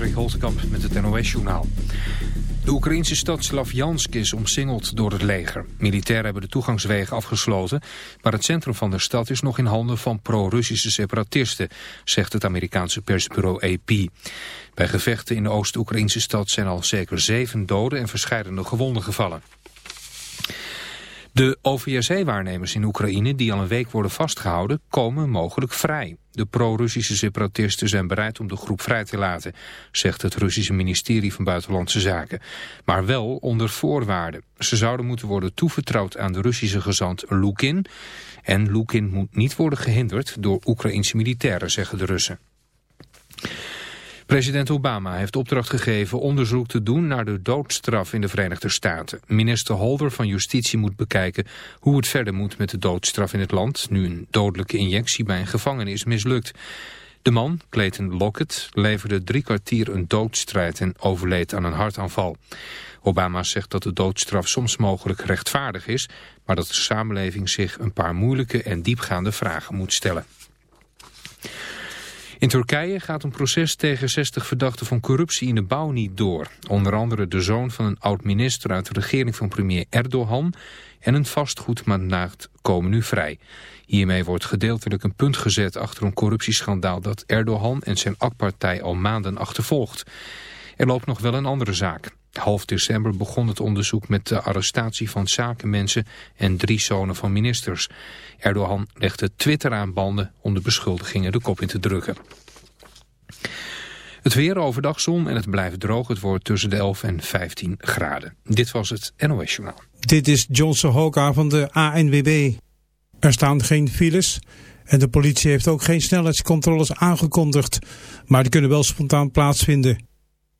Patrick met het NOS-journaal. De Oekraïnse stad Slavjansk is omsingeld door het leger. Militairen hebben de toegangswegen afgesloten... maar het centrum van de stad is nog in handen van pro-Russische separatisten... zegt het Amerikaanse persbureau AP. Bij gevechten in de Oost-Oekraïnse stad zijn al zeker zeven doden... en verscheidene gewonden gevallen. De OVSE-waarnemers in Oekraïne die al een week worden vastgehouden komen mogelijk vrij. De pro-Russische separatisten zijn bereid om de groep vrij te laten, zegt het Russische ministerie van Buitenlandse Zaken. Maar wel onder voorwaarden. Ze zouden moeten worden toevertrouwd aan de Russische gezant Lukin. En Lukin moet niet worden gehinderd door Oekraïnse militairen, zeggen de Russen. President Obama heeft opdracht gegeven onderzoek te doen naar de doodstraf in de Verenigde Staten. Minister Holder van Justitie moet bekijken hoe het verder moet met de doodstraf in het land, nu een dodelijke injectie bij een gevangene is mislukt. De man, Clayton Lockett, leverde drie kwartier een doodstrijd en overleed aan een hartaanval. Obama zegt dat de doodstraf soms mogelijk rechtvaardig is, maar dat de samenleving zich een paar moeilijke en diepgaande vragen moet stellen. In Turkije gaat een proces tegen 60 verdachten van corruptie in de bouw niet door. Onder andere de zoon van een oud-minister uit de regering van premier Erdogan en een vastgoedmagnaat komen nu vrij. Hiermee wordt gedeeltelijk een punt gezet achter een corruptieschandaal dat Erdogan en zijn AK-partij al maanden achtervolgt. Er loopt nog wel een andere zaak. Half december begon het onderzoek met de arrestatie van zakenmensen en drie zonen van ministers. Erdogan legde Twitter aan banden om de beschuldigingen de kop in te drukken. Het weer overdag zon en het blijft droog. Het wordt tussen de 11 en 15 graden. Dit was het NOS Journaal. Dit is Johnson Hoka van de ANWB. Er staan geen files en de politie heeft ook geen snelheidscontroles aangekondigd. Maar die kunnen wel spontaan plaatsvinden.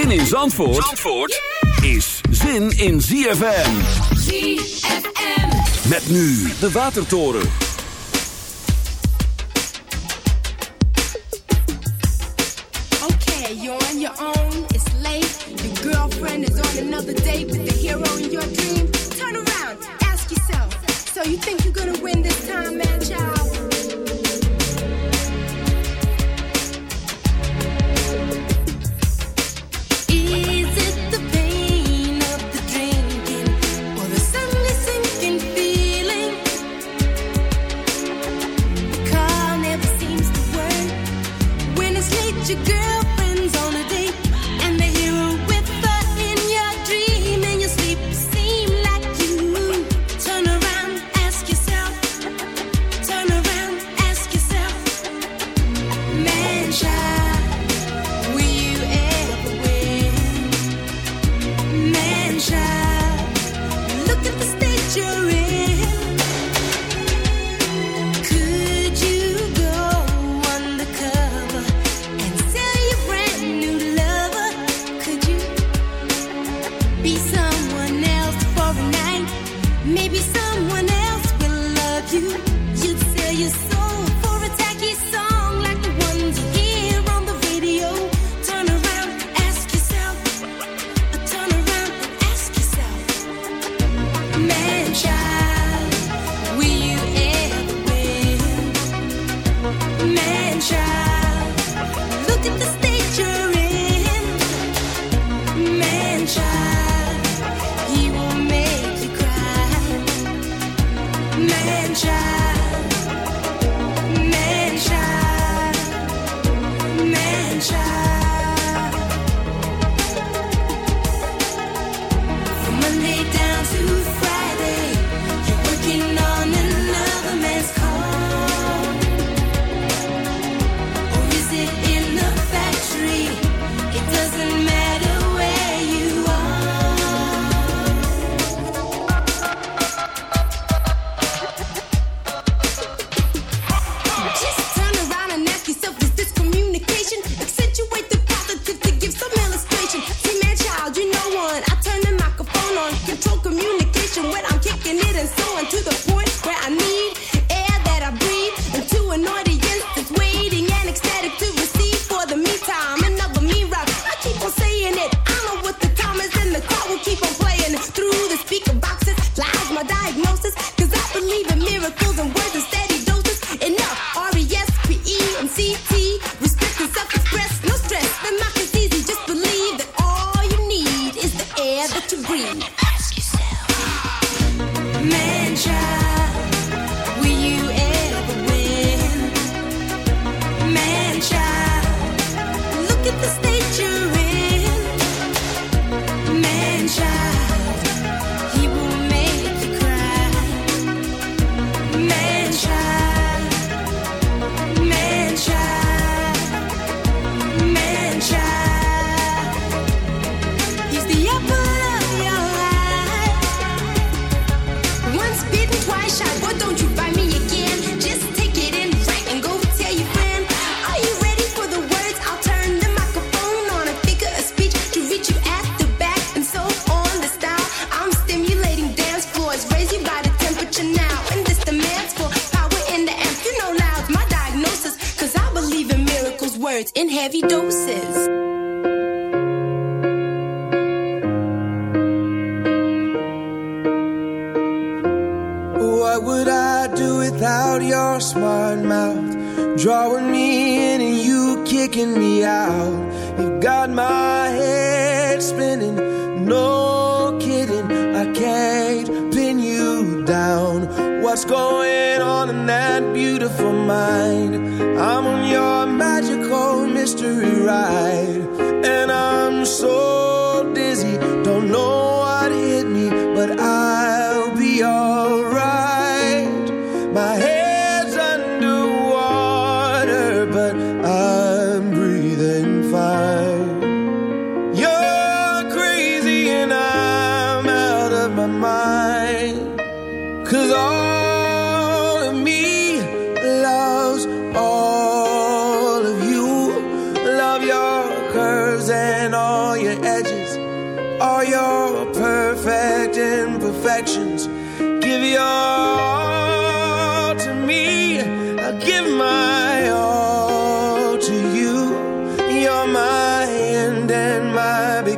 Zin in Zandvoort, Zandvoort is zin in ZFM. ZFM. Met nu de Watertoren. Okay, you're on your own, it's late. Your girlfriend is on another date with the hero in your dream. Turn around, ask yourself. So you think you're gonna win this time, man,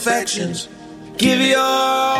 imperfections. Give your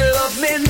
you love me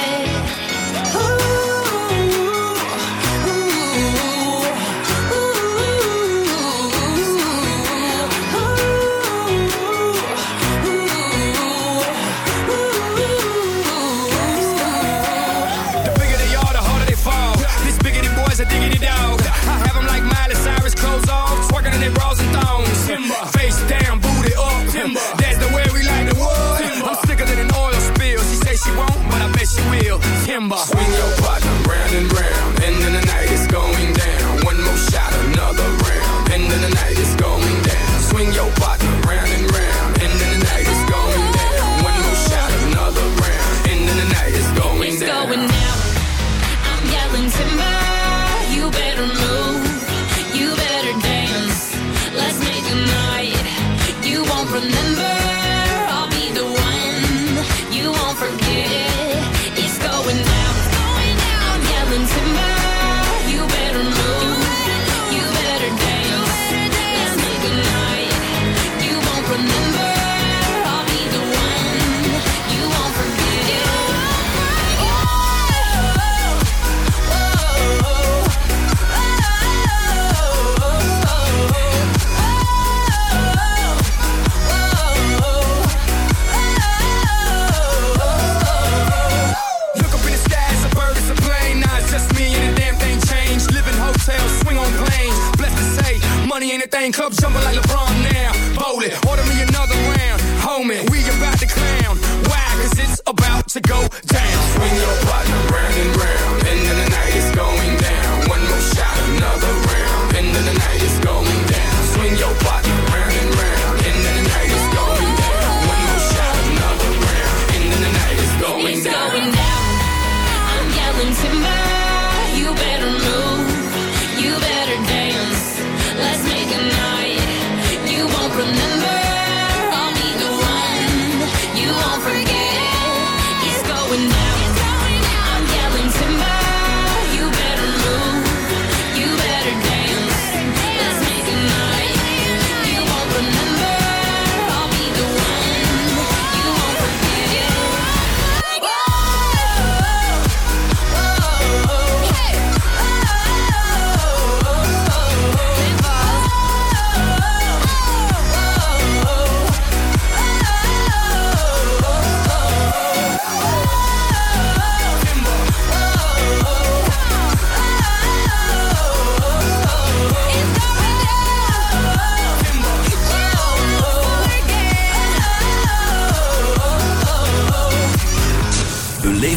Anything. Club jumping like LeBron now. Voli, order me another round. Homie, we about to clown. Why? Cause it's about to go down. Swing your partner round round.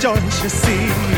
don't you see?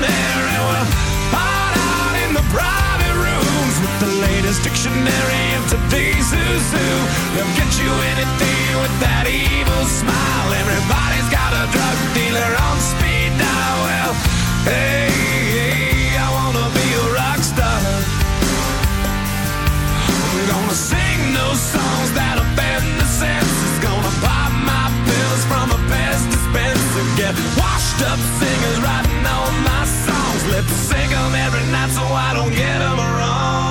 latest dictionary of today's who's who. They'll get you anything with that evil smile. Everybody's got a drug dealer on speed dial. Well, hey, hey, I wanna be a rock star. I'm gonna sing those songs that offend the senses. Gonna pop my pills from a Pez dispenser. Get washed up singers writing all my songs. Lip sync 'em every night so I don't get 'em wrong.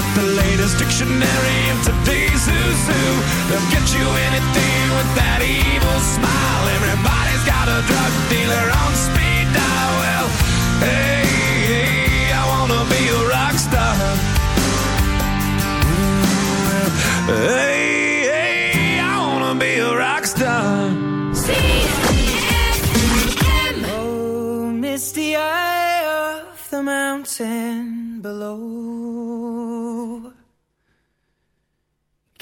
with the latest dictionary of today's who's who. They'll get you anything with that evil smile. Everybody's got a drug dealer on speed dial. Well, hey, hey, I wanna be a rock star. Hey, hey, I wanna be a rock star. Oh, misty eye of the mountain below.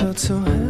felt so happy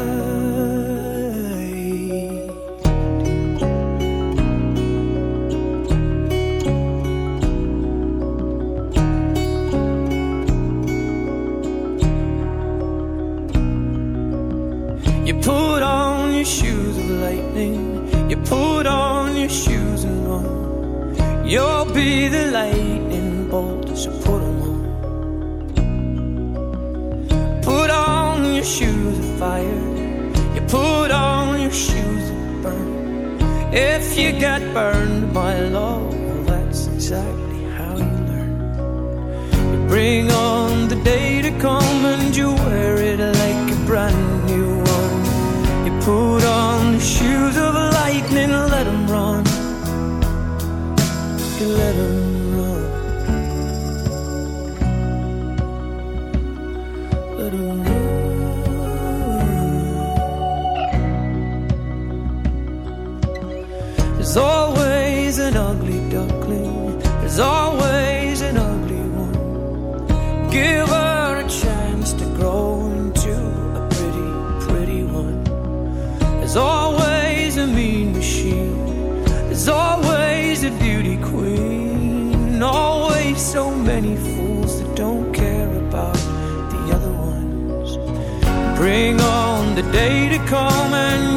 There's always a beauty queen. Always so many fools that don't care about the other ones. Bring on the day to come and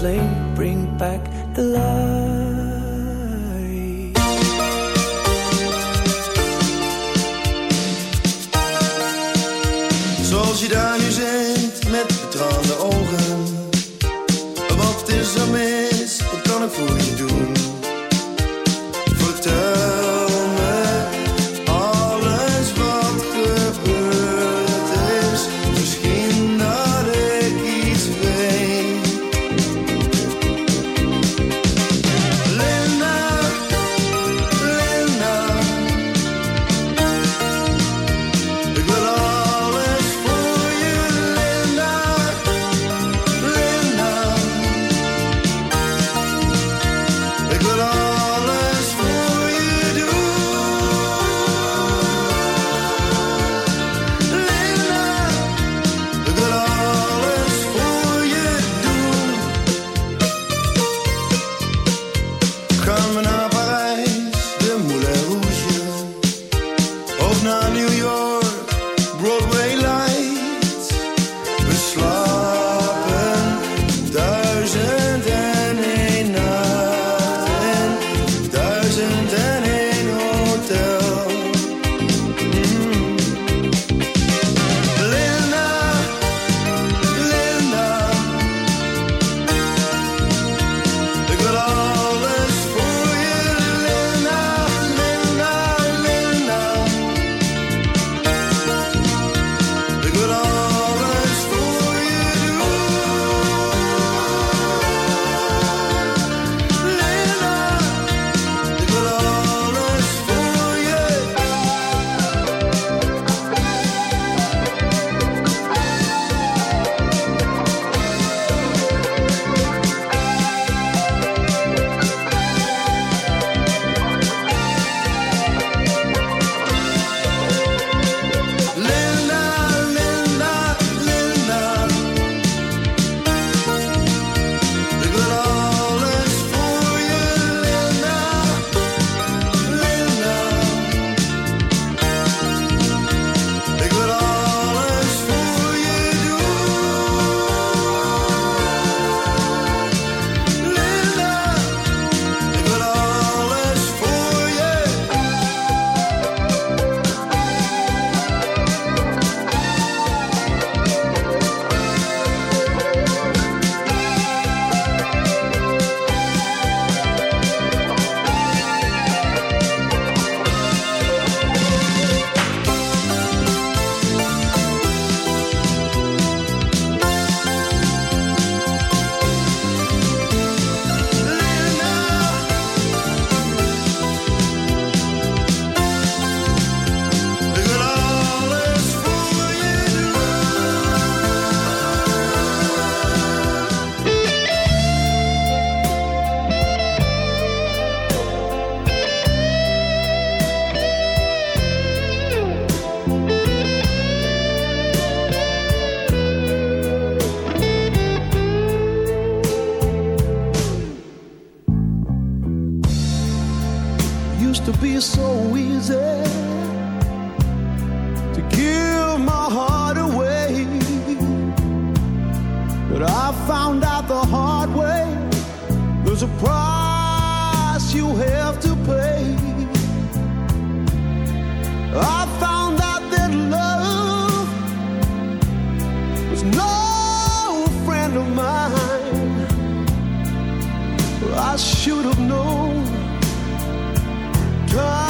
flame you have to pay. I found out that love was no friend of mine. I should have known. Time